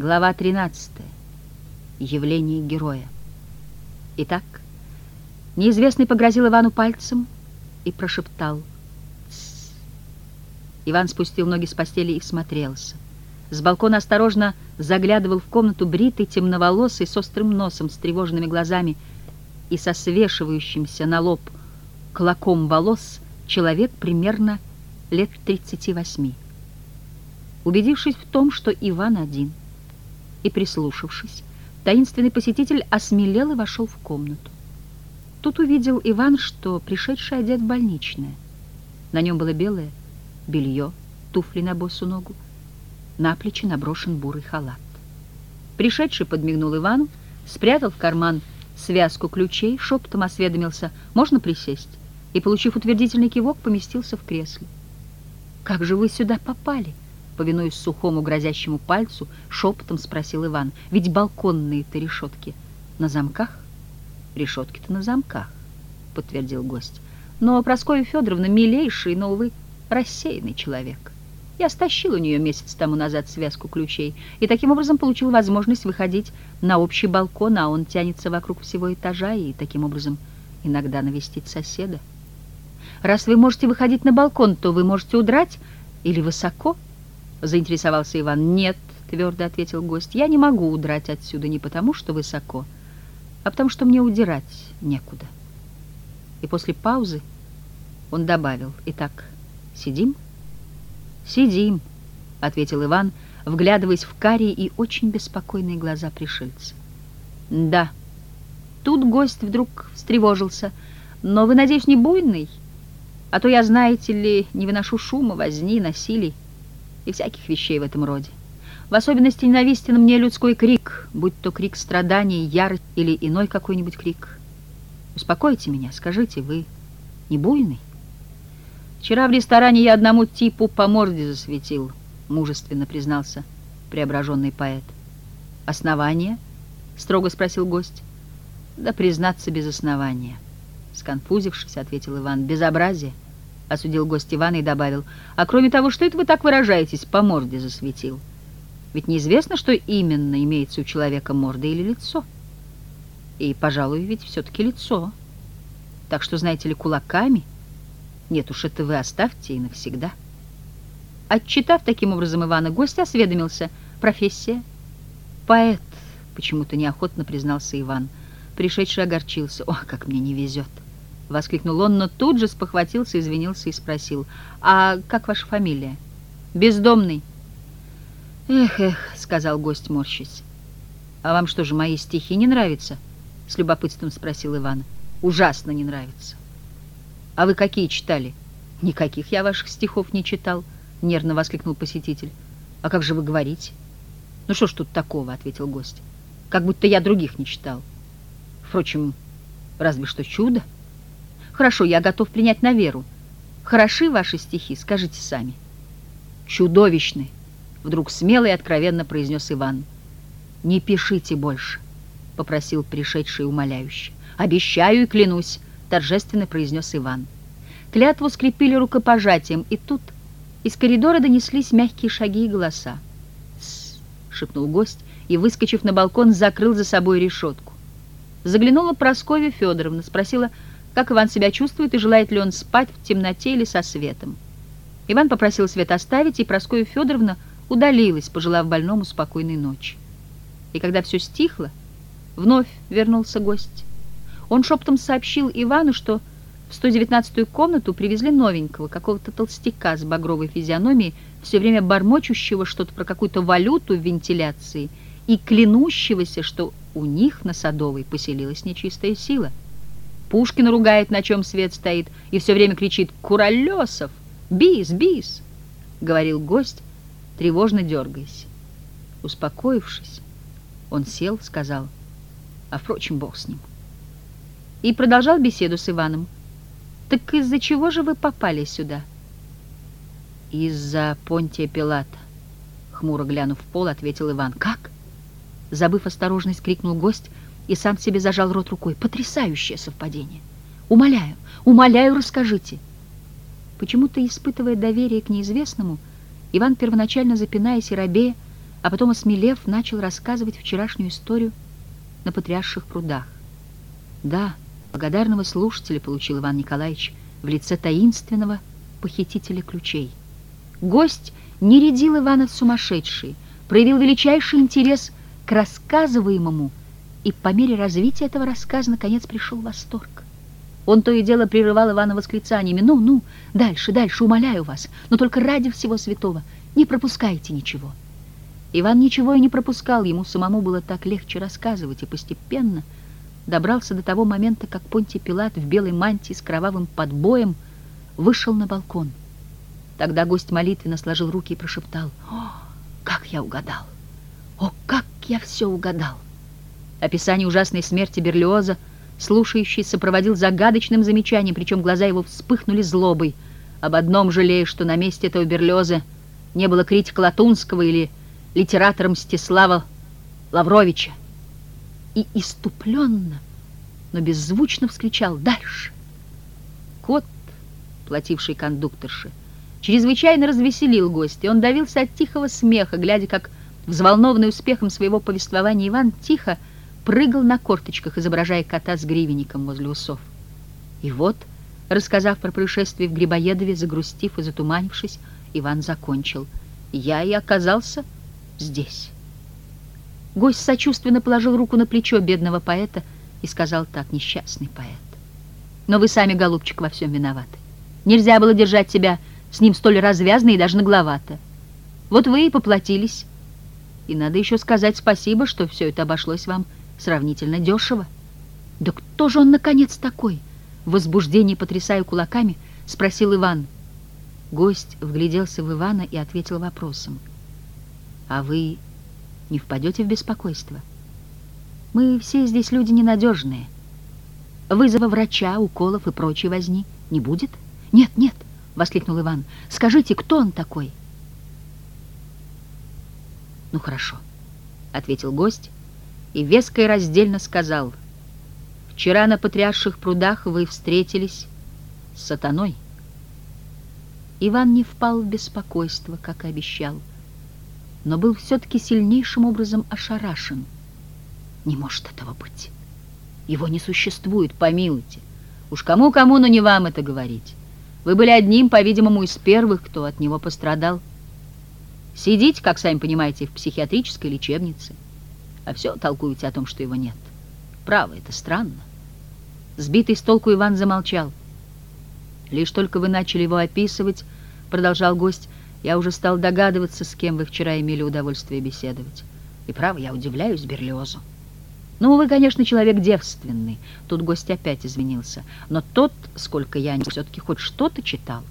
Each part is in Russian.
Глава 13. Явление героя. Итак, неизвестный погрозил Ивану пальцем и прошептал «Тссс». Иван спустил ноги с постели и всмотрелся. С балкона осторожно заглядывал в комнату бритый, темноволосый, с острым носом, с тревожными глазами и со свешивающимся на лоб клоком волос человек примерно лет 38. Убедившись в том, что Иван один, и прислушавшись, таинственный посетитель осмелел и вошел в комнату. Тут увидел Иван, что пришедший одет в больничное. На нем было белое белье, туфли на босу ногу, на плечи наброшен бурый халат. Пришедший подмигнул Ивану, спрятал в карман связку ключей, шепотом осведомился, можно присесть, и, получив утвердительный кивок, поместился в кресле. «Как же вы сюда попали?» Повинуясь сухому грозящему пальцу, шепотом спросил Иван. «Ведь балконные-то решетки на замках?» «Решетки-то на замках», — подтвердил гость. «Но Прасковья Федоровна милейший, но, увы, рассеянный человек». Я стащил у нее месяц тому назад связку ключей и таким образом получил возможность выходить на общий балкон, а он тянется вокруг всего этажа и таким образом иногда навестить соседа. Раз вы можете выходить на балкон, то вы можете удрать или высоко? Заинтересовался Иван. Нет, твердо ответил гость, я не могу удрать отсюда не потому, что высоко, а потому что мне удирать некуда. И после паузы он добавил, итак, сидим? «Сидим», — ответил Иван, вглядываясь в карие и очень беспокойные глаза пришельца. «Да». Тут гость вдруг встревожился. «Но вы, надеюсь, не буйный? А то я, знаете ли, не выношу шума, возни, насилий и всяких вещей в этом роде. В особенности ненавистен мне людской крик, будь то крик страданий, ярость или иной какой-нибудь крик. Успокойте меня, скажите, вы не буйный?» Вчера в ресторане я одному типу по морде засветил, мужественно признался преображенный поэт. Основание? Строго спросил гость. Да признаться без основания. Сконфузившись, ответил Иван. Безобразие, осудил гость Ивана и добавил. А кроме того, что это вы так выражаетесь, по морде засветил? Ведь неизвестно, что именно имеется у человека морда или лицо. И, пожалуй, ведь все-таки лицо. Так что, знаете ли, кулаками нет уж, это вы оставьте и навсегда. Отчитав таким образом Ивана, гость осведомился. Профессия? Поэт, почему-то неохотно признался Иван. Пришедший огорчился. О, как мне не везет! Воскликнул он, но тут же спохватился, извинился и спросил. А как ваша фамилия? Бездомный. Эх, эх, сказал гость, морщись. А вам что же, мои стихи не нравятся? С любопытством спросил Иван. Ужасно не нравится. «А вы какие читали?» «Никаких я ваших стихов не читал», — нервно воскликнул посетитель. «А как же вы говорите?» «Ну что ж тут такого?» — ответил гость. «Как будто я других не читал. Впрочем, разве что чудо. Хорошо, я готов принять на веру. Хороши ваши стихи, скажите сами». «Чудовищны!» — вдруг смело и откровенно произнес Иван. «Не пишите больше», — попросил пришедший умоляюще. «Обещаю и клянусь», торжественно произнес Иван. Клятву скрепили рукопожатием, и тут из коридора донеслись мягкие шаги и голоса. «Тссс!» — шепнул гость и, выскочив на балкон, закрыл за собой решетку. Заглянула Прасковья Федоровна, спросила, как Иван себя чувствует и желает ли он спать в темноте или со светом. Иван попросил свет оставить, и Прасковья Федоровна удалилась, пожелав больному спокойной ночи. И когда все стихло, вновь вернулся гость. Он шептом сообщил Ивану, что в 119-ю комнату привезли новенького, какого-то толстяка с багровой физиономией, все время бормочущего что-то про какую-то валюту в вентиляции и клянущегося, что у них на Садовой поселилась нечистая сила. Пушкин ругает, на чем свет стоит, и все время кричит «Куролесов! Бис! Бис!» — говорил гость, тревожно дергаясь. Успокоившись, он сел, сказал, а, впрочем, бог с ним и продолжал беседу с Иваном. «Так из-за чего же вы попали сюда?» «Из-за Понтия Пилата», — хмуро глянув в пол, ответил Иван. «Как?» Забыв осторожность, крикнул гость и сам себе зажал рот рукой. «Потрясающее совпадение! Умоляю, умоляю, расскажите!» Почему-то, испытывая доверие к неизвестному, Иван, первоначально запинаясь и робея, а потом, осмелев, начал рассказывать вчерашнюю историю на потрясших прудах. Да, благодарного слушателя получил Иван Николаевич в лице таинственного похитителя ключей. Гость не рядил Ивана в сумасшедший, проявил величайший интерес к рассказываемому, и по мере развития этого рассказа наконец пришел восторг. Он то и дело прерывал Ивана восклицаниями. «Ну, ну, дальше, дальше, умоляю вас, но только ради всего святого, не пропускайте ничего». Иван ничего и не пропускал, ему самому было так легче рассказывать, и постепенно добрался до того момента, как Понтий Пилат в белой мантии с кровавым подбоем вышел на балкон. Тогда гость молитвенно сложил руки и прошептал, «О, как я угадал! О, как я все угадал!» Описание ужасной смерти Берлиоза слушающий сопроводил загадочным замечанием, причем глаза его вспыхнули злобой. Об одном жалея, что на месте этого Берлиоза не было критика Латунского или литератора Мстислава Лавровича. И иступленно, но беззвучно вскричал «Дальше!» Кот, плативший кондукторше, чрезвычайно развеселил гостя. Он давился от тихого смеха, глядя, как взволнованный успехом своего повествования Иван тихо прыгал на корточках, изображая кота с гривенником возле усов. И вот, рассказав про происшествие в Грибоедове, загрустив и затуманившись, Иван закончил. «Я и оказался здесь». Гость сочувственно положил руку на плечо бедного поэта и сказал так, несчастный поэт. «Но вы сами, голубчик, во всем виноваты. Нельзя было держать себя с ним столь развязно и даже нагловато. Вот вы и поплатились. И надо еще сказать спасибо, что все это обошлось вам сравнительно дешево. Да кто же он, наконец, такой? В возбуждении, потрясая кулаками, спросил Иван. Гость вгляделся в Ивана и ответил вопросом. «А вы не впадете в беспокойство? Мы все здесь люди ненадежные. Вызова врача, уколов и прочей возни не будет?» «Нет, нет!» — воскликнул Иван. «Скажите, кто он такой?» «Ну, хорошо», — ответил гость и веско и раздельно сказал, «Вчера на потрясших прудах вы встретились с сатаной». Иван не впал в беспокойство, как и обещал, но был все-таки сильнейшим образом ошарашен. Не может этого быть. Его не существует, помилуйте. Уж кому-кому, но не вам это говорить. Вы были одним, по-видимому, из первых, кто от него пострадал. Сидите, как сами понимаете, в психиатрической лечебнице а все толкуете о том, что его нет. Право, это странно. Сбитый с толку Иван замолчал. Лишь только вы начали его описывать, продолжал гость, я уже стал догадываться, с кем вы вчера имели удовольствие беседовать. И право, я удивляюсь Берлиозу. Ну, вы, конечно, человек девственный. Тут гость опять извинился. Но тот, сколько я все-таки хоть что-то читал.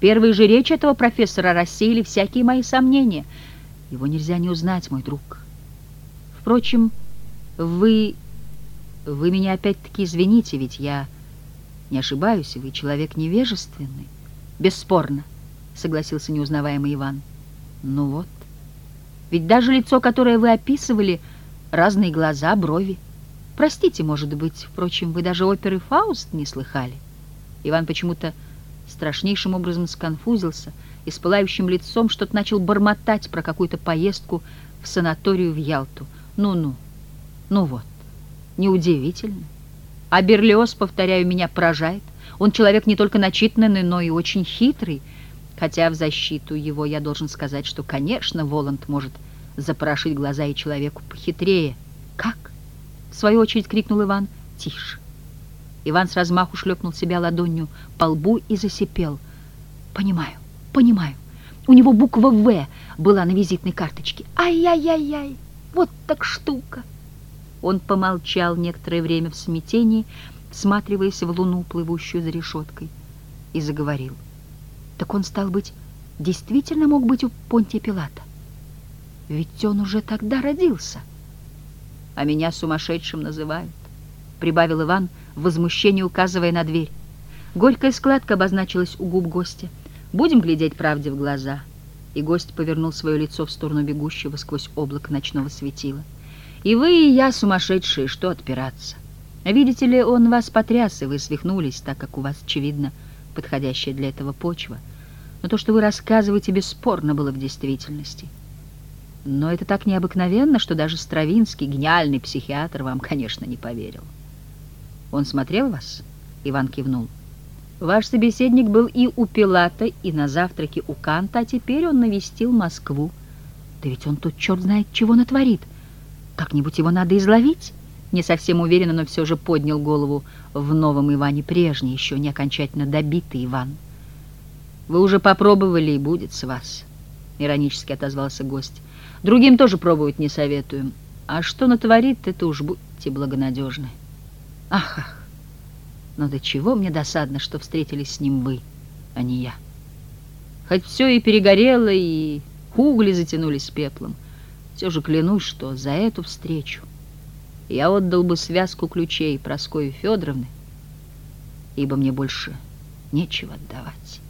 Первые же речи этого профессора рассеяли всякие мои сомнения. Его нельзя не узнать, мой друг. Впрочем, вы... Вы меня опять-таки извините, ведь я не ошибаюсь, вы человек невежественный. Бесспорно, согласился неузнаваемый Иван. Ну вот. Ведь даже лицо, которое вы описывали, разные глаза, брови. Простите, может быть, впрочем, вы даже оперы «Фауст» не слыхали. Иван почему-то страшнейшим образом сконфузился и с пылающим лицом что-то начал бормотать про какую-то поездку в санаторию в Ялту. Ну-ну, ну вот, неудивительно. А Берлиоз, повторяю, меня поражает. Он человек не только начитанный, но и очень хитрый. Хотя в защиту его я должен сказать, что, конечно, Воланд может запорошить глаза и человеку похитрее. «Как?» — в свою очередь крикнул Иван. «Тише!» Иван с размаху шлепнул себя ладонью по лбу и засипел. «Понимаю, понимаю. У него буква «В» была на визитной карточке. Ай-яй-яй-яй!» Вот так штука!» Он помолчал некоторое время в смятении, всматриваясь в луну, плывущую за решеткой, и заговорил. «Так он, стал быть, действительно мог быть у Понтия Пилата? Ведь он уже тогда родился!» «А меня сумасшедшим называют», — прибавил Иван, в возмущении указывая на дверь. Горькая складка обозначилась у губ гостя. «Будем глядеть правде в глаза» и гость повернул свое лицо в сторону бегущего сквозь облако ночного светила. «И вы, и я сумасшедшие, что отпираться? Видите ли, он вас потряс, и вы свихнулись, так как у вас, очевидно, подходящая для этого почва. Но то, что вы рассказываете, бесспорно было в действительности. Но это так необыкновенно, что даже Стравинский, гениальный психиатр, вам, конечно, не поверил. Он смотрел вас? Иван кивнул. Ваш собеседник был и у Пилата, и на завтраке у Канта, а теперь он навестил Москву. Да ведь он тут черт знает чего натворит. Как-нибудь его надо изловить. Не совсем уверенно, но все же поднял голову в новом Иване прежний, еще не окончательно добитый Иван. «Вы уже попробовали, и будет с вас», — иронически отозвался гость. «Другим тоже пробовать не советую. А что натворит, это уж будьте благонадежны». «Ах, ах, но до чего мне досадно, что встретились с ним вы, а не я. Хоть все и перегорело, и угли затянулись пеплом, все же клянусь, что за эту встречу я отдал бы связку ключей Прасковьи Федоровны, ибо мне больше нечего отдавать.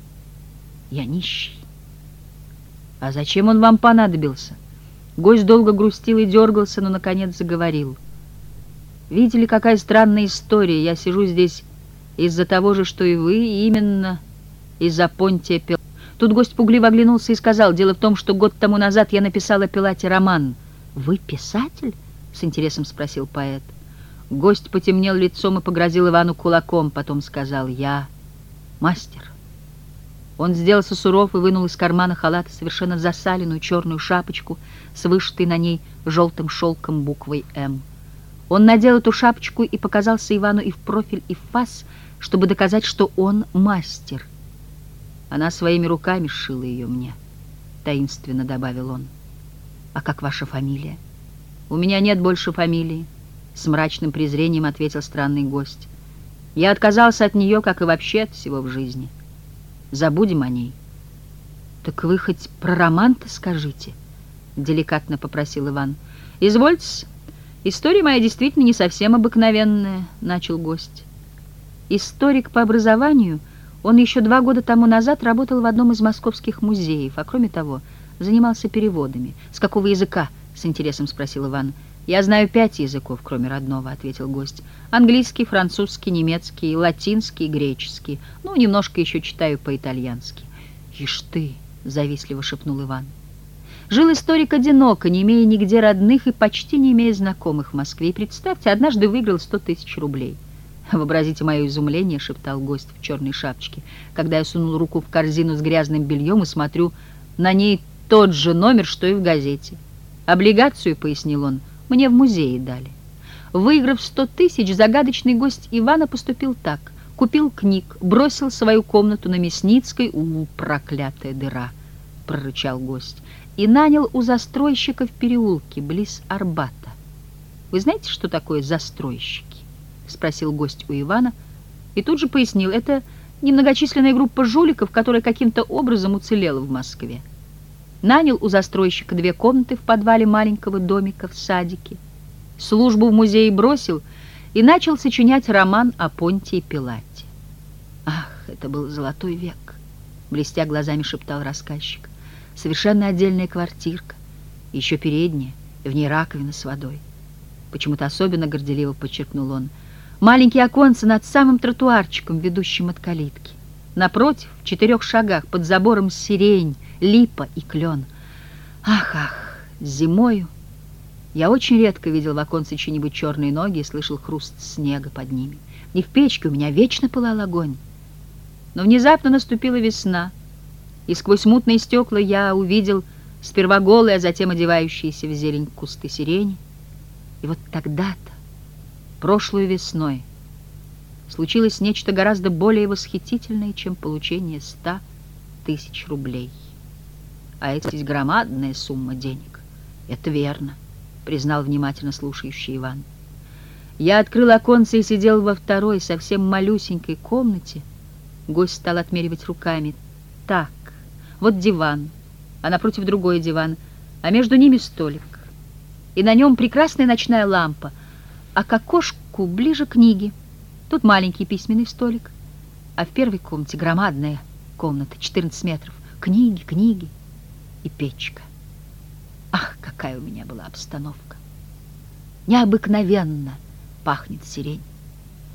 Я нищий. А зачем он вам понадобился? Гость долго грустил и дергался, но, наконец, заговорил. Видели, какая странная история? Я сижу здесь из-за того же, что и вы, именно из-за Понтия Пил. Тут гость пугливо оглянулся и сказал, дело в том, что год тому назад я написала Пилате роман. «Вы писатель?» — с интересом спросил поэт. Гость потемнел лицом и погрозил Ивану кулаком, потом сказал «Я мастер». Он сделался суров и вынул из кармана халата совершенно засаленную черную шапочку с вышитой на ней желтым шелком буквой «М». Он надел эту шапочку и показался Ивану и в профиль, и в фас, чтобы доказать, что он мастер. Она своими руками сшила ее мне, таинственно добавил он. А как ваша фамилия? У меня нет больше фамилии, с мрачным презрением ответил странный гость. Я отказался от нее, как и вообще от всего в жизни. Забудем о ней. Так вы хоть про роман-то скажите, деликатно попросил Иван. Извольте, история моя действительно не совсем обыкновенная, начал гость. Историк по образованию, он еще два года тому назад работал в одном из московских музеев, а кроме того, занимался переводами. «С какого языка?» — с интересом спросил Иван. «Я знаю пять языков, кроме родного», — ответил гость. «Английский, французский, немецкий, латинский, греческий. Ну, немножко еще читаю по-итальянски». «Ишь ты!» — завистливо шепнул Иван. Жил историк одиноко, не имея нигде родных и почти не имея знакомых в Москве. И представьте, однажды выиграл сто тысяч рублей. «Вообразите мое изумление», — шептал гость в черной шапочке, когда я сунул руку в корзину с грязным бельем и смотрю, на ней тот же номер, что и в газете. «Облигацию», — пояснил он, — «мне в музее дали». Выиграв сто тысяч, загадочный гость Ивана поступил так. Купил книг, бросил свою комнату на Мясницкой, у, проклятая дыра, — прорычал гость, и нанял у застройщика в переулке, близ Арбата. Вы знаете, что такое застройщики? — спросил гость у Ивана, и тут же пояснил, это немногочисленная группа жуликов, которая каким-то образом уцелела в Москве. Нанял у застройщика две комнаты в подвале маленького домика в садике, службу в музее бросил и начал сочинять роман о Понтии Пилате. «Ах, это был золотой век!» — блестя глазами шептал рассказчик. «Совершенно отдельная квартирка, еще передняя, в ней раковина с водой. Почему-то особенно горделиво подчеркнул он — Маленькие оконца над самым тротуарчиком, ведущим от калитки. Напротив, в четырех шагах, под забором сирень, липа и клен. Ах, ах, зимою я очень редко видел в оконце чьи-нибудь черные ноги и слышал хруст снега под ними. И в печке у меня вечно пылал огонь. Но внезапно наступила весна, и сквозь мутные стекла я увидел сперва голые, а затем одевающиеся в зелень кусты сирени. И вот тогда-то прошлой весной случилось нечто гораздо более восхитительное, чем получение ста тысяч рублей. А это здесь громадная сумма денег. Это верно, признал внимательно слушающий Иван. Я открыл оконце и сидел во второй, совсем малюсенькой комнате. Гость стал отмеривать руками. Так, вот диван, а напротив другой диван, а между ними столик. И на нем прекрасная ночная лампа — а к окошку ближе книги. Тут маленький письменный столик, а в первой комнате громадная комната, 14 метров. Книги, книги и печка. Ах, какая у меня была обстановка! Необыкновенно пахнет сирень.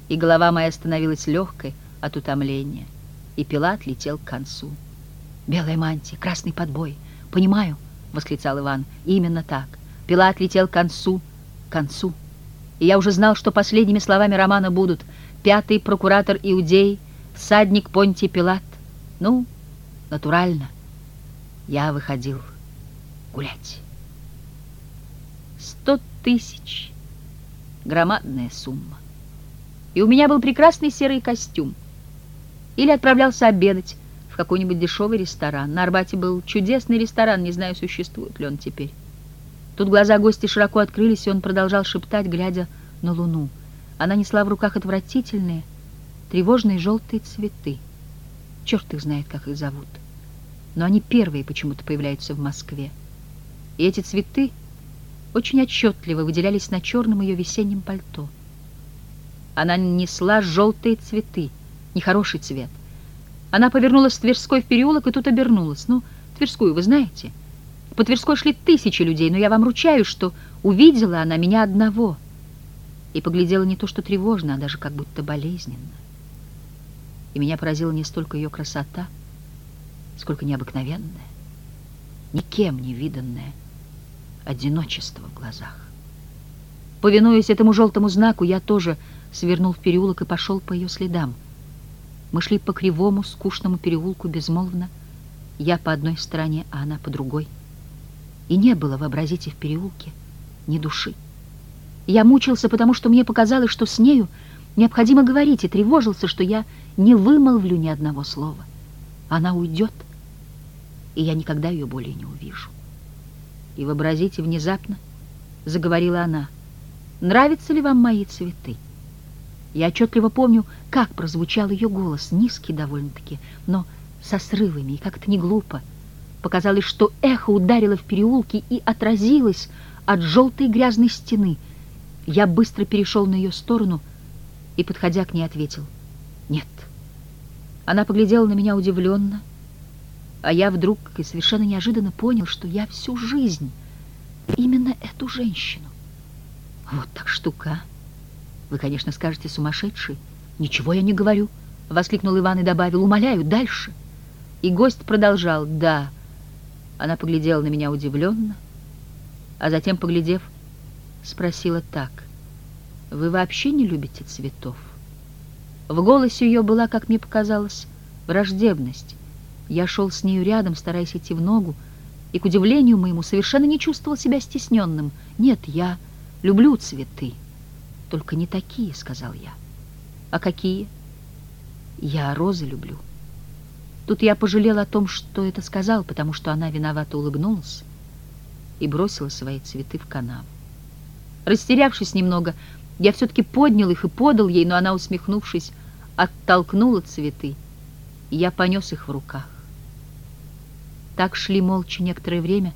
И голова моя становилась легкой от утомления, и Пилат летел к концу. Белая мантия, красный подбой. Понимаю, — восклицал Иван. «Именно так. Пилат летел к концу, к концу. И я уже знал, что последними словами романа будут «Пятый прокуратор Иудеи», «Всадник Понтий Пилат». Ну, натурально, я выходил гулять. Сто тысяч. Громадная сумма. И у меня был прекрасный серый костюм. Или отправлялся обедать в какой-нибудь дешевый ресторан. На Арбате был чудесный ресторан, не знаю, существует ли он теперь. Тут глаза гостя широко открылись, и он продолжал шептать, глядя на луну. Она несла в руках отвратительные, тревожные желтые цветы. Черт их знает, как их зовут. Но они первые почему-то появляются в Москве. И эти цветы очень отчетливо выделялись на черном ее весеннем пальто. Она несла желтые цветы, нехороший цвет. Она повернулась с Тверской в переулок и тут обернулась. Ну, Тверскую вы знаете? По Тверской шли тысячи людей, но я вам ручаюсь, что увидела она меня одного. И поглядела не то что тревожно, а даже как будто болезненно. И меня поразила не столько ее красота, сколько необыкновенное, никем не виданное одиночество в глазах. Повинуясь этому желтому знаку, я тоже свернул в переулок и пошел по ее следам. Мы шли по кривому, скучному переулку безмолвно, я по одной стороне, а она по другой. И не было, вообразите, в переулке ни души. Я мучился, потому что мне показалось, что с нею необходимо говорить, и тревожился, что я не вымолвлю ни одного слова. Она уйдет, и я никогда ее более не увижу. И вообразите, внезапно заговорила она, «Нравятся ли вам мои цветы?» Я отчетливо помню, как прозвучал ее голос, низкий довольно-таки, но со срывами, и как-то не глупо. Показалось, что эхо ударило в переулке и отразилось от желтой грязной стены. Я быстро перешел на ее сторону и, подходя к ней, ответил «Нет». Она поглядела на меня удивленно, а я вдруг и совершенно неожиданно понял, что я всю жизнь именно эту женщину. Вот так штука. Вы, конечно, скажете, сумасшедший. Ничего я не говорю, — воскликнул Иван и добавил, — умоляю, дальше. И гость продолжал, да. Она поглядела на меня удивленно, а затем, поглядев, спросила так. Вы вообще не любите цветов? В голосе ее была, как мне показалось, враждебность. Я шел с нею рядом, стараясь идти в ногу, и, к удивлению моему, совершенно не чувствовал себя стесненным. Нет, я люблю цветы. Только не такие, сказал я. А какие? Я розы люблю. Тут я пожалел о том, что это сказал, потому что она виновато улыбнулась и бросила свои цветы в канаву. Растерявшись немного, я все-таки поднял их и подал ей, но она, усмехнувшись, оттолкнула цветы, и я понес их в руках. Так шли молча некоторое время,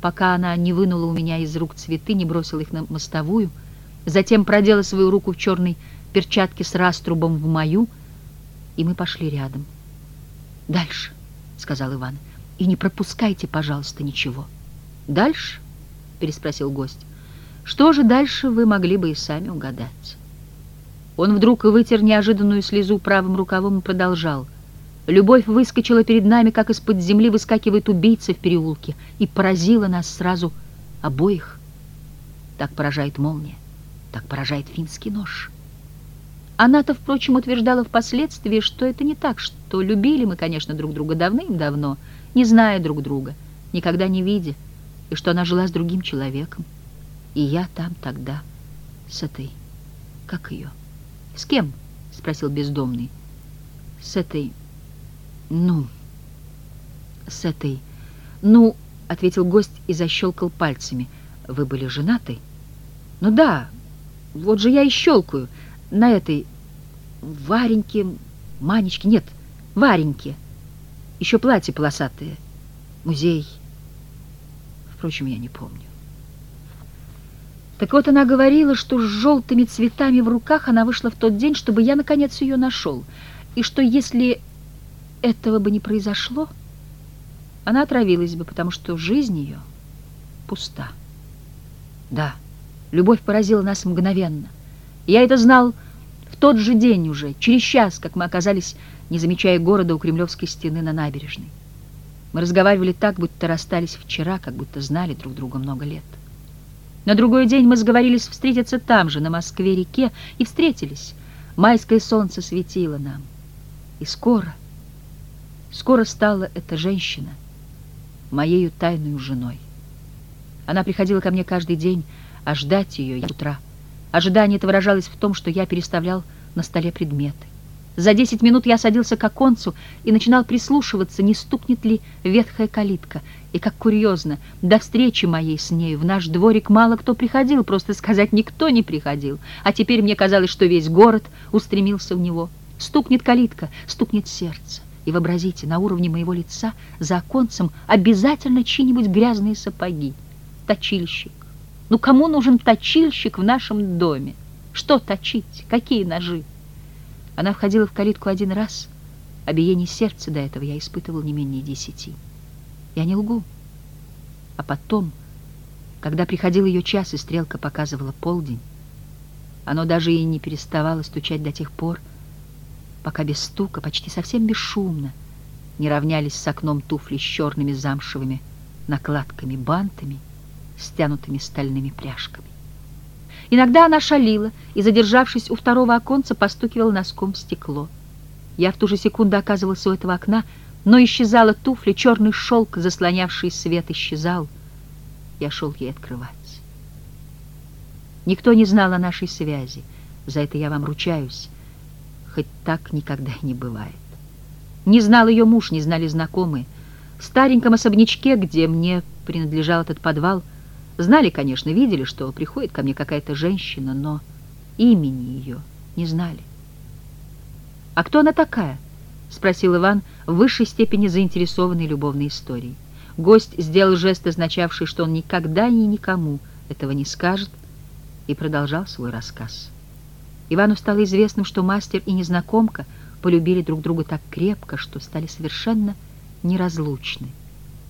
пока она не вынула у меня из рук цветы, не бросила их на мостовую, затем продела свою руку в черной перчатке с раструбом в мою, и мы пошли рядом. «Дальше», — сказал Иван, — «и не пропускайте, пожалуйста, ничего». «Дальше?» — переспросил гость. «Что же дальше вы могли бы и сами угадать?» Он вдруг вытер неожиданную слезу правым рукавом и продолжал. Любовь выскочила перед нами, как из-под земли выскакивает убийца в переулке, и поразила нас сразу обоих. Так поражает молния, так поражает финский нож. Она-то, впрочем, утверждала впоследствии, что это не так, что любили мы, конечно, друг друга давным-давно, не зная друг друга, никогда не видя, и что она жила с другим человеком. И я там тогда с этой... Как ее? С кем? — спросил бездомный. С этой... «Ну, с этой...» «Ну», — ответил гость и защелкал пальцами. «Вы были женаты?» «Ну да, вот же я и щелкаю. На этой... Вареньке... Манечке... Нет, Вареньке. Еще платье полосатое. Музей. Впрочем, я не помню». Так вот она говорила, что с желтыми цветами в руках она вышла в тот день, чтобы я, наконец, ее нашел. И что если этого бы не произошло, она отравилась бы, потому что жизнь ее пуста. Да, любовь поразила нас мгновенно. Я это знал в тот же день уже, через час, как мы оказались, не замечая города у Кремлевской стены на набережной. Мы разговаривали так, будто расстались вчера, как будто знали друг друга много лет. На другой день мы сговорились встретиться там же, на Москве-реке, и встретились. Майское солнце светило нам. И скоро, скоро стала эта женщина моею тайную женой. Она приходила ко мне каждый день, а ждать ее я утра. Ожидание это выражалось в том, что я переставлял на столе предметы. За десять минут я садился к оконцу и начинал прислушиваться, не стукнет ли ветхая калитка. И как курьезно, до встречи моей с нею в наш дворик мало кто приходил, просто сказать, никто не приходил. А теперь мне казалось, что весь город устремился в него. Стукнет калитка, стукнет сердце. И вообразите, на уровне моего лица за оконцем обязательно чьи-нибудь грязные сапоги. Точильщик. Ну кому нужен точильщик в нашем доме? Что точить? Какие ножи? Она входила в калитку один раз, а сердца до этого я испытывал не менее десяти. Я не лгу. А потом, когда приходил ее час и стрелка показывала полдень, оно даже и не переставало стучать до тех пор, пока без стука, почти совсем бесшумно, не равнялись с окном туфли с черными замшевыми накладками, бантами, стянутыми стальными пряжками. Иногда она шалила и, задержавшись у второго оконца, постукивала носком в стекло. Я в ту же секунду оказывался у этого окна, но исчезала туфля, черный шелк, заслонявший свет, исчезал. Я шел ей открывать. Никто не знал о нашей связи, за это я вам ручаюсь, хоть так никогда и не бывает. Не знал ее муж, не знали знакомые. В стареньком особнячке, где мне принадлежал этот подвал, Знали, конечно, видели, что приходит ко мне какая-то женщина, но имени ее не знали. «А кто она такая?» — спросил Иван, в высшей степени заинтересованный любовной историей. Гость сделал жест, означавший, что он никогда и никому этого не скажет, и продолжал свой рассказ. Ивану стало известным, что мастер и незнакомка полюбили друг друга так крепко, что стали совершенно неразлучны.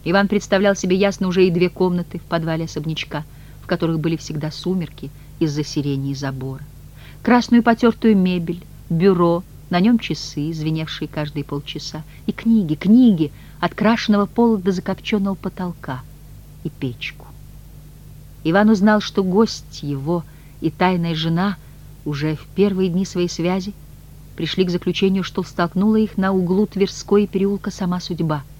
Иван представлял себе ясно уже и две комнаты в подвале особнячка, в которых были всегда сумерки из-за сирени и забора. Красную потертую мебель, бюро, на нем часы, звеневшие каждые полчаса, и книги, книги, от крашеного пола до закопченного потолка, и печку. Иван узнал, что гость его и тайная жена уже в первые дни своей связи пришли к заключению, что столкнула их на углу Тверской и переулка сама судьба —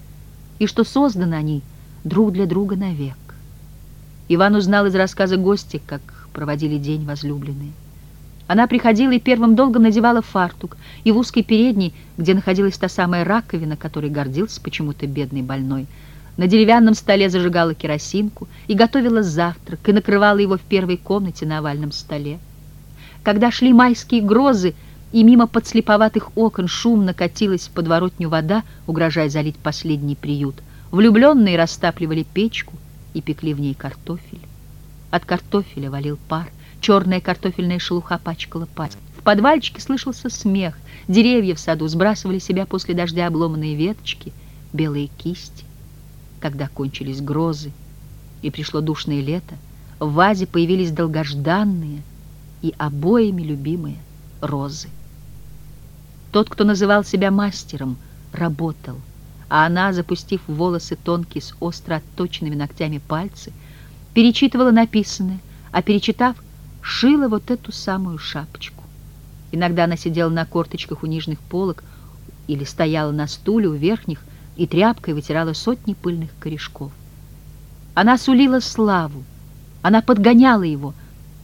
и что созданы они друг для друга навек. Иван узнал из рассказа гости, как проводили день возлюбленные. Она приходила и первым долгом надевала фартук, и в узкой передней, где находилась та самая раковина, которой гордился почему-то бедный больной, на деревянном столе зажигала керосинку и готовила завтрак, и накрывала его в первой комнате на овальном столе. Когда шли майские грозы, и мимо подслеповатых окон шумно катилась в подворотню вода, угрожая залить последний приют. Влюбленные растапливали печку и пекли в ней картофель. От картофеля валил пар, черная картофельная шелуха пачкала пальцы. В подвальчике слышался смех, деревья в саду сбрасывали себя после дождя обломанные веточки, белые кисти. Когда кончились грозы и пришло душное лето, в вазе появились долгожданные и обоими любимые розы. Тот, кто называл себя мастером, работал, а она, запустив волосы тонкие с остро отточенными ногтями пальцы, перечитывала написанное, а перечитав, шила вот эту самую шапочку. Иногда она сидела на корточках у нижних полок или стояла на стуле у верхних и тряпкой вытирала сотни пыльных корешков. Она сулила славу, она подгоняла его,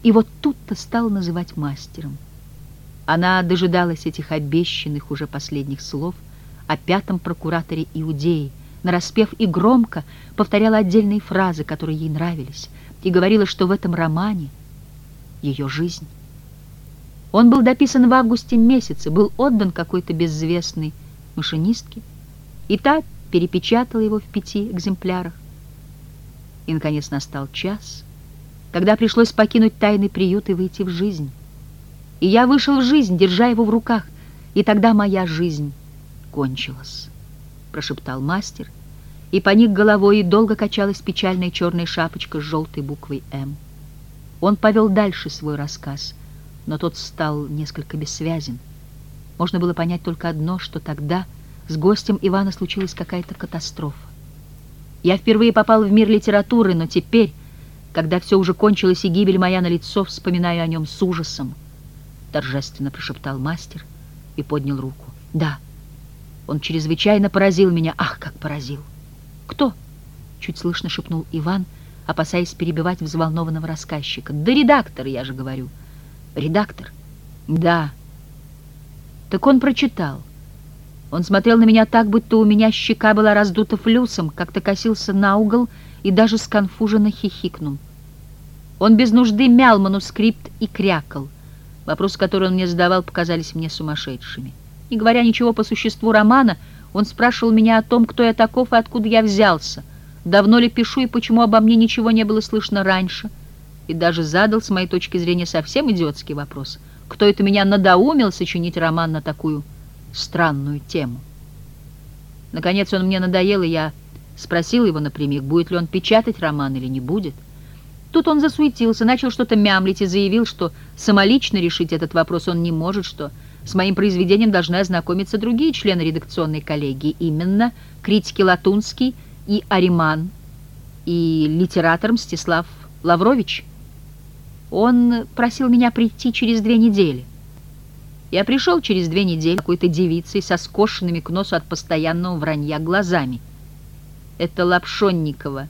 и вот тут-то стала называть мастером. Она дожидалась этих обещанных уже последних слов о пятом прокураторе Иудеи, нараспев и громко повторяла отдельные фразы, которые ей нравились, и говорила, что в этом романе ее жизнь. Он был дописан в августе месяце, был отдан какой-то безвестной машинистке, и та перепечатала его в пяти экземплярах. И, наконец, настал час, когда пришлось покинуть тайный приют и выйти в жизнь. И я вышел в жизнь, держа его в руках, и тогда моя жизнь кончилась, — прошептал мастер, и поник головой, и долго качалась печальная черная шапочка с желтой буквой «М». Он повел дальше свой рассказ, но тот стал несколько бессвязен. Можно было понять только одно, что тогда с гостем Ивана случилась какая-то катастрофа. Я впервые попал в мир литературы, но теперь, когда все уже кончилось и гибель моя на лицо, вспоминаю о нем с ужасом. Торжественно прошептал мастер и поднял руку. Да, он чрезвычайно поразил меня. Ах, как поразил! Кто? Чуть слышно шепнул Иван, опасаясь перебивать взволнованного рассказчика. Да редактор, я же говорю. Редактор? Да. Так он прочитал. Он смотрел на меня так, будто у меня щека была раздута флюсом, как-то косился на угол и даже сконфуженно хихикнул. Он без нужды мял манускрипт и крякал. Вопросы, которые он мне задавал, показались мне сумасшедшими. Не говоря ничего по существу романа, он спрашивал меня о том, кто я таков и откуда я взялся, давно ли пишу и почему обо мне ничего не было слышно раньше, и даже задал, с моей точки зрения, совсем идиотский вопрос. Кто это меня надоумил сочинить роман на такую странную тему. Наконец он мне надоел, и я спросил его напрямик, будет ли он печатать роман или не будет. Тут он засуетился, начал что-то мямлить и заявил, что самолично решить этот вопрос он не может, что с моим произведением должны ознакомиться другие члены редакционной коллегии, именно критики Латунский и Ариман, и литератор Мстислав Лаврович. Он просил меня прийти через две недели. Я пришел через две недели какой-то девицей со скошенными к носу от постоянного вранья глазами. «Это Лапшонникова,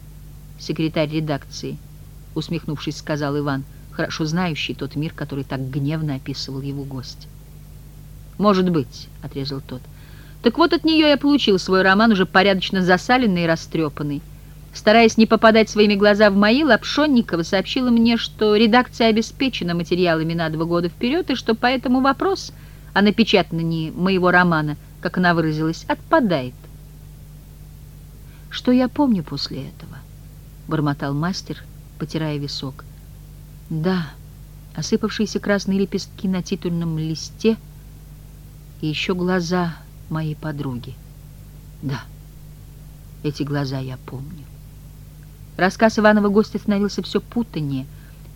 секретарь редакции», — усмехнувшись, сказал Иван, хорошо знающий тот мир, который так гневно описывал его гость. «Может быть», — отрезал тот. «Так вот от нее я получил свой роман, уже порядочно засаленный и растрепанный. Стараясь не попадать своими глаза в мои, Лапшонникова сообщила мне, что редакция обеспечена материалами на два года вперед, и что поэтому вопрос о напечатании моего романа, как она выразилась, отпадает. «Что я помню после этого?» — бормотал мастер, потирая висок. «Да, осыпавшиеся красные лепестки на титульном листе и еще глаза моей подруги. Да, эти глаза я помню». Рассказ Иванова гостя становился все путаннее,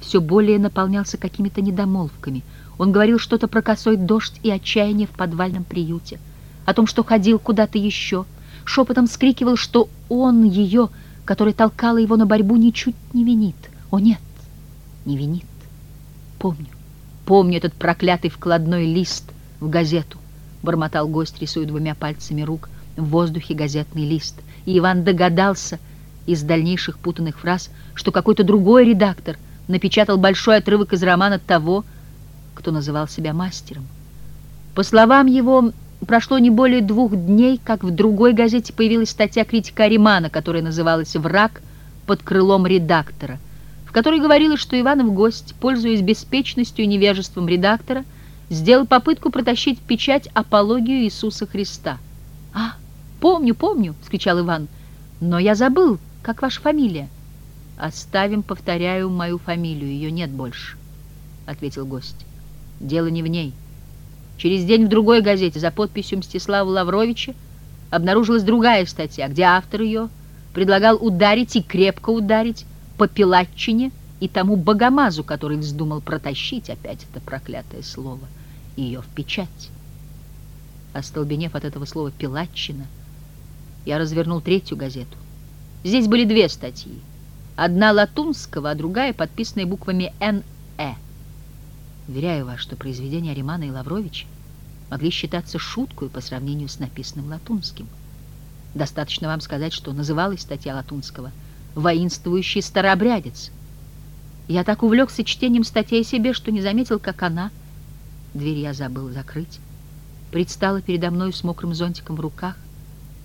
все более наполнялся какими-то недомолвками. Он говорил что-то про косой дождь и отчаяние в подвальном приюте, о том, что ходил куда-то еще, шепотом скрикивал, что он ее, которая толкала его на борьбу, ничуть не винит. О нет, не винит. Помню, помню этот проклятый вкладной лист в газету, бормотал гость, рисуя двумя пальцами рук в воздухе газетный лист. И Иван догадался, из дальнейших путанных фраз, что какой-то другой редактор напечатал большой отрывок из романа того, кто называл себя мастером. По словам его, прошло не более двух дней, как в другой газете появилась статья критика Аримана, которая называлась «Враг под крылом редактора», в которой говорилось, что Иванов гость, пользуясь беспечностью и невежеством редактора, сделал попытку протащить печать апологию Иисуса Христа. «А, помню, помню!» — вскричал Иван. «Но я забыл, как ваша фамилия? Оставим, повторяю, мою фамилию. Ее нет больше, — ответил гость. Дело не в ней. Через день в другой газете за подписью Мстислава Лавровича обнаружилась другая статья, где автор ее предлагал ударить и крепко ударить по Пилатчине и тому богомазу, который вздумал протащить опять это проклятое слово, ее в печать. Остолбенев от этого слова «пилатчина», я развернул третью газету. Здесь были две статьи. Одна латунского, а другая подписанная буквами «Н.Э». Уверяю вас, что произведения Аримана и Лавровича могли считаться шуткой по сравнению с написанным латунским. Достаточно вам сказать, что называлась статья Латунского «Воинствующий старообрядец». Я так увлекся чтением статей себе, что не заметил, как она, дверь я забыл закрыть, предстала передо мной с мокрым зонтиком в руках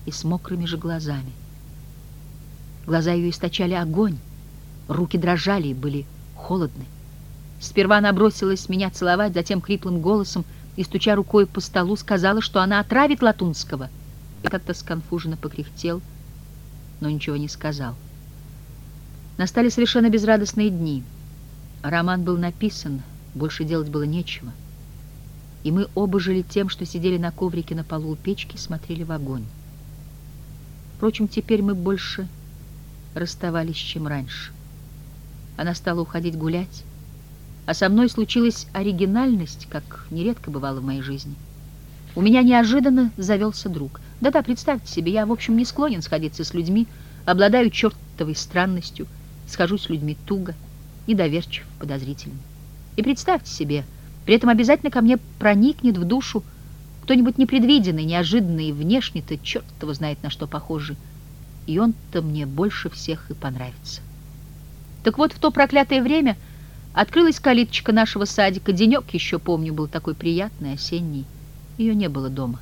и с мокрыми же глазами. Глаза ее источали огонь, руки дрожали и были холодны. Сперва она бросилась меня целовать, затем хриплым голосом и, стуча рукой по столу, сказала, что она отравит Латунского. Я как-то сконфуженно покряхтел, но ничего не сказал. Настали совершенно безрадостные дни. Роман был написан, больше делать было нечего. И мы оба жили тем, что сидели на коврике на полу у печки и смотрели в огонь. Впрочем, теперь мы больше расставались, чем раньше. Она стала уходить гулять, а со мной случилась оригинальность, как нередко бывало в моей жизни. У меня неожиданно завелся друг. Да-да, представьте себе, я, в общем, не склонен сходиться с людьми, обладаю чертовой странностью, схожу с людьми туго, недоверчив, подозрительно. И представьте себе, при этом обязательно ко мне проникнет в душу кто-нибудь непредвиденный, неожиданный, внешне-то черт его знает на что похожий. И он-то мне больше всех и понравится. Так вот, в то проклятое время открылась калиточка нашего садика. Денек еще, помню, был такой приятный, осенний. Ее не было дома.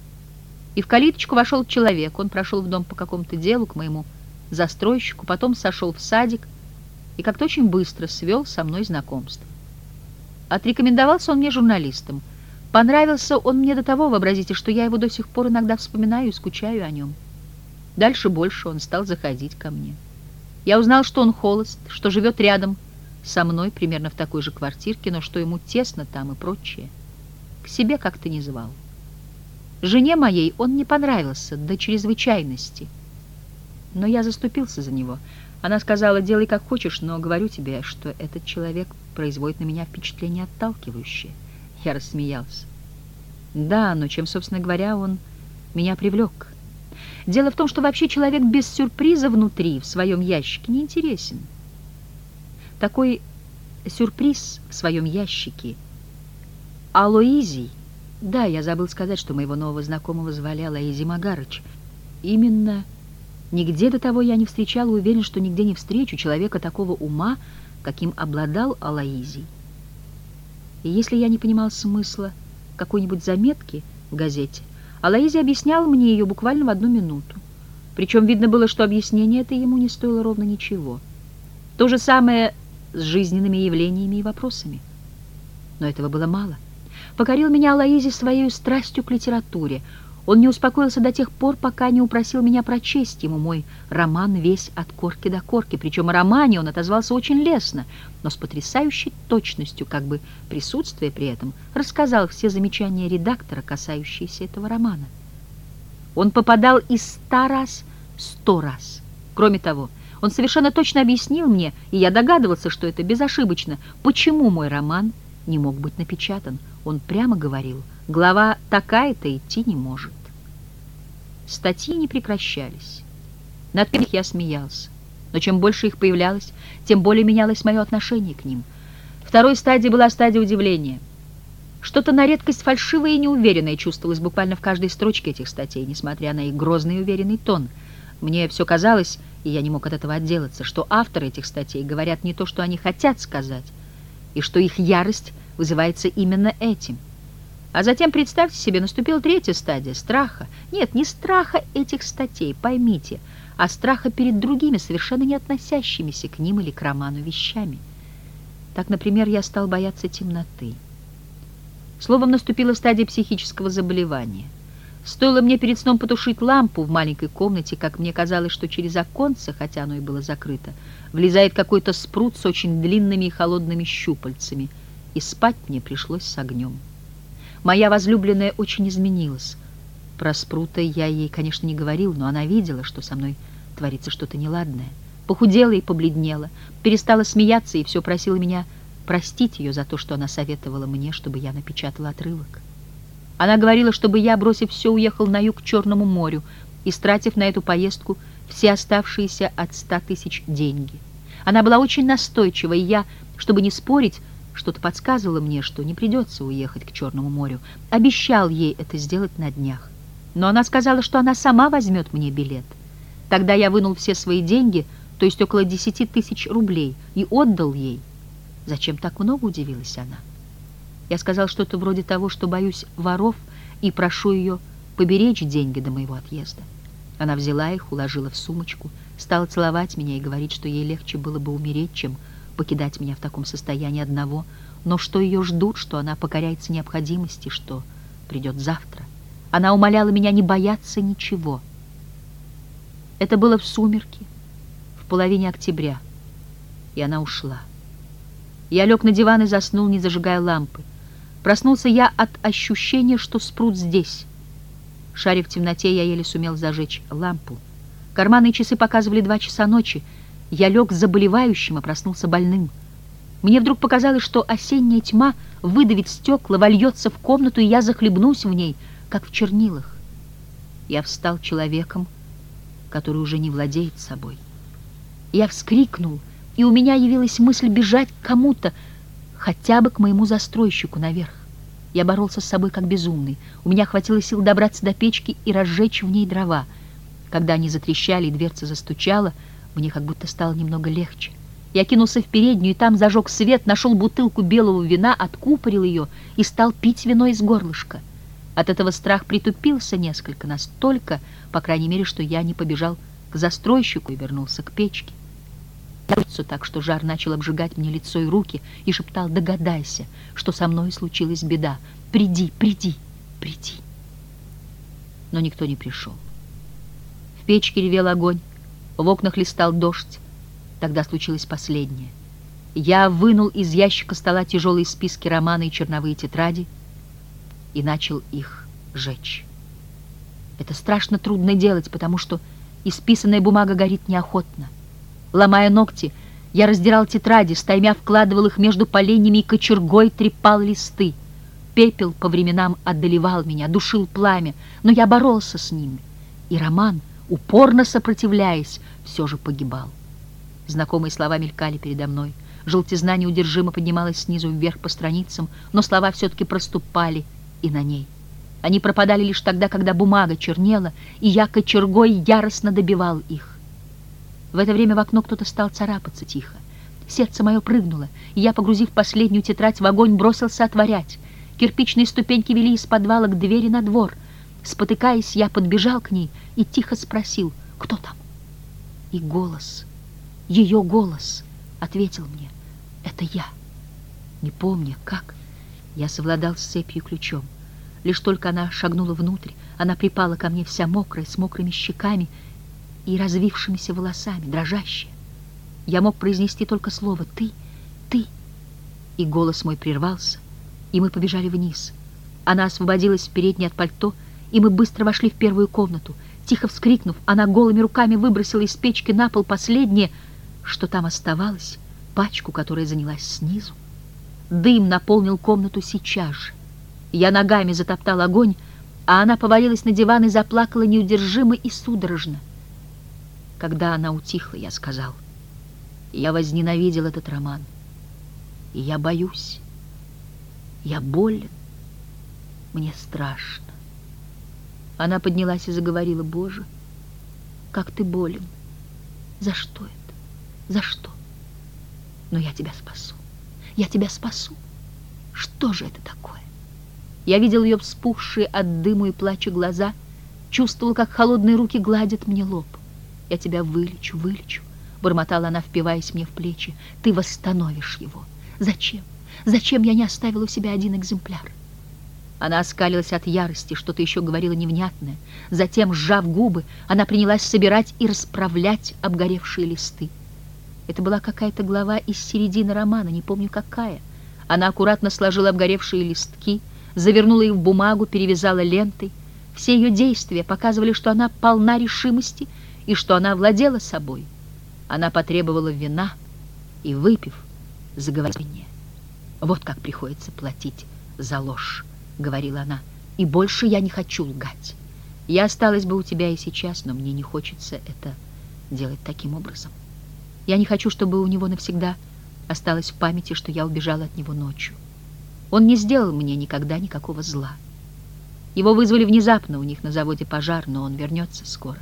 И в калиточку вошел человек. Он прошел в дом по какому-то делу к моему застройщику, потом сошел в садик и как-то очень быстро свел со мной знакомство. Отрекомендовался он мне журналистом — Понравился он мне до того, вообразите, что я его до сих пор иногда вспоминаю и скучаю о нем. Дальше больше он стал заходить ко мне. Я узнал, что он холост, что живет рядом со мной, примерно в такой же квартирке, но что ему тесно там и прочее. К себе как-то не звал. Жене моей он не понравился до чрезвычайности. Но я заступился за него. Она сказала, делай как хочешь, но говорю тебе, что этот человек производит на меня впечатление отталкивающее. Я рассмеялся. Да, но чем, собственно говоря, он меня привлек? Дело в том, что вообще человек без сюрприза внутри, в своем ящике, не интересен. Такой сюрприз в своем ящике. Алоизий, да, я забыл сказать, что моего нового знакомого звали Алоизий Магарыч. Именно нигде до того я не встречал уверен, что нигде не встречу человека такого ума, каким обладал Алоизий. И если я не понимал смысла какой-нибудь заметки в газете, Алаизи объяснял мне ее буквально в одну минуту. Причем видно было, что объяснение это ему не стоило ровно ничего. То же самое с жизненными явлениями и вопросами. Но этого было мало. Покорил меня Алаизи своей страстью к литературе — он не успокоился до тех пор, пока не упросил меня прочесть ему мой роман весь от корки до корки. Причем о романе он отозвался очень лестно, но с потрясающей точностью, как бы присутствуя при этом, рассказал все замечания редактора, касающиеся этого романа. Он попадал из ста раз сто раз. Кроме того, он совершенно точно объяснил мне, и я догадывался, что это безошибочно, почему мой роман не мог быть напечатан. Он прямо говорил, глава такая-то идти не может. Статьи не прекращались. Над них я смеялся. Но чем больше их появлялось, тем более менялось мое отношение к ним. Второй стадией была стадия удивления. Что-то на редкость фальшивое и неуверенное чувствовалось буквально в каждой строчке этих статей, несмотря на их грозный и уверенный тон. Мне все казалось, и я не мог от этого отделаться, что авторы этих статей говорят не то, что они хотят сказать, и что их ярость вызывается именно этим. А затем, представьте себе, наступила третья стадия страха. Нет, не страха этих статей, поймите, а страха перед другими, совершенно не относящимися к ним или к роману вещами. Так, например, я стал бояться темноты. Словом, наступила стадия психического заболевания. Стоило мне перед сном потушить лампу в маленькой комнате, как мне казалось, что через оконце, хотя оно и было закрыто, влезает какой-то спрут с очень длинными и холодными щупальцами, и спать мне пришлось с огнем. Моя возлюбленная очень изменилась. Про спрута я ей, конечно, не говорил, но она видела, что со мной творится что-то неладное. Похудела и побледнела, перестала смеяться и все просила меня простить ее за то, что она советовала мне, чтобы я напечатала отрывок. Она говорила, чтобы я, бросив все, уехал на юг к Черному морю, истратив на эту поездку все оставшиеся от ста тысяч деньги. Она была очень настойчива, и я, чтобы не спорить, что-то подсказывало мне, что не придется уехать к Черному морю. Обещал ей это сделать на днях. Но она сказала, что она сама возьмет мне билет. Тогда я вынул все свои деньги, то есть около десяти тысяч рублей, и отдал ей. Зачем так много, удивилась она. Я сказал что-то вроде того, что боюсь воров и прошу ее поберечь деньги до моего отъезда. Она взяла их, уложила в сумочку, стала целовать меня и говорить, что ей легче было бы умереть, чем покидать меня в таком состоянии одного, но что ее ждут, что она покоряется необходимости, что придет завтра. Она умоляла меня не бояться ничего. Это было в сумерки, в половине октября, и она ушла. Я лег на диван и заснул, не зажигая лампы. Проснулся я от ощущения, что спрут здесь. Шаря в темноте, я еле сумел зажечь лампу. Карманные часы показывали два часа ночи, я лег заболевающим, а проснулся больным. Мне вдруг показалось, что осенняя тьма выдавит стекла, вольется в комнату, и я захлебнусь в ней, как в чернилах. Я встал человеком, который уже не владеет собой. Я вскрикнул, и у меня явилась мысль бежать к кому-то, хотя бы к моему застройщику наверх. Я боролся с собой как безумный. У меня хватило сил добраться до печки и разжечь в ней дрова. Когда они затрещали и дверца застучала, мне как будто стало немного легче. Я кинулся в переднюю, и там зажег свет, нашел бутылку белого вина, откупорил ее и стал пить вино из горлышка. От этого страх притупился несколько, настолько, по крайней мере, что я не побежал к застройщику и вернулся к печке. Я так, что жар начал обжигать мне лицо и руки, и шептал «Догадайся, что со мной случилась беда. Приди, приди, приди». Но никто не пришел. В печке ревел огонь, в окнах листал дождь. Тогда случилось последнее. Я вынул из ящика стола тяжелые списки романа и черновые тетради и начал их жечь. Это страшно трудно делать, потому что исписанная бумага горит неохотно. Ломая ногти, я раздирал тетради, стаймя вкладывал их между поленьями и кочергой трепал листы. Пепел по временам одолевал меня, душил пламя, но я боролся с ними, и роман, упорно сопротивляясь, все же погибал. Знакомые слова мелькали передо мной. Желтизна неудержимо поднималась снизу вверх по страницам, но слова все-таки проступали и на ней. Они пропадали лишь тогда, когда бумага чернела, и я кочергой яростно добивал их. В это время в окно кто-то стал царапаться тихо. Сердце мое прыгнуло, и я, погрузив последнюю тетрадь в огонь, бросился отворять. Кирпичные ступеньки вели из подвала к двери на двор. Спотыкаясь, я подбежал к ней и тихо спросил, кто там? И голос, ее голос, ответил мне, это я. Не помня, как, я совладал с цепью ключом. Лишь только она шагнула внутрь, она припала ко мне вся мокрая, с мокрыми щеками и развившимися волосами, дрожащая. Я мог произнести только слово «ты», «ты». И голос мой прервался, и мы побежали вниз. Она освободилась в передней от пальто, и мы быстро вошли в первую комнату. Тихо вскрикнув, она голыми руками выбросила из печки на пол последнее, что там оставалось, пачку, которая занялась снизу. Дым наполнил комнату сейчас же. Я ногами затоптал огонь, а она повалилась на диван и заплакала неудержимо и судорожно. Когда она утихла, я сказал, я возненавидел этот роман, и я боюсь, я болен, мне страшно. Она поднялась и заговорила, Боже, как ты болен, за что это, за что? Но я тебя спасу, я тебя спасу. Что же это такое? Я видел ее вспухшие от дыму и плача глаза, чувствовал, как холодные руки гладят мне лоб. Я тебя вылечу, вылечу, бормотала она, впиваясь мне в плечи. Ты восстановишь его. Зачем? Зачем я не оставила у себя один экземпляр? Она оскалилась от ярости, что-то еще говорила невнятное. Затем, сжав губы, она принялась собирать и расправлять обгоревшие листы. Это была какая-то глава из середины романа, не помню какая. Она аккуратно сложила обгоревшие листки, завернула их в бумагу, перевязала лентой. Все ее действия показывали, что она полна решимости и что она владела собой. Она потребовала вина и, выпив, заговорила мне. «Вот как приходится платить за ложь», — говорила она, — «и больше я не хочу лгать. Я осталась бы у тебя и сейчас, но мне не хочется это делать таким образом. Я не хочу, чтобы у него навсегда осталось в памяти, что я убежала от него ночью. Он не сделал мне никогда никакого зла. Его вызвали внезапно, у них на заводе пожар, но он вернется скоро.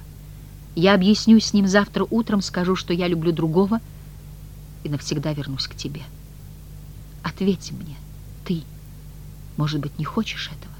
Я объяснюсь с ним завтра утром, скажу, что я люблю другого и навсегда вернусь к тебе. Ответь мне, ты, может быть, не хочешь этого?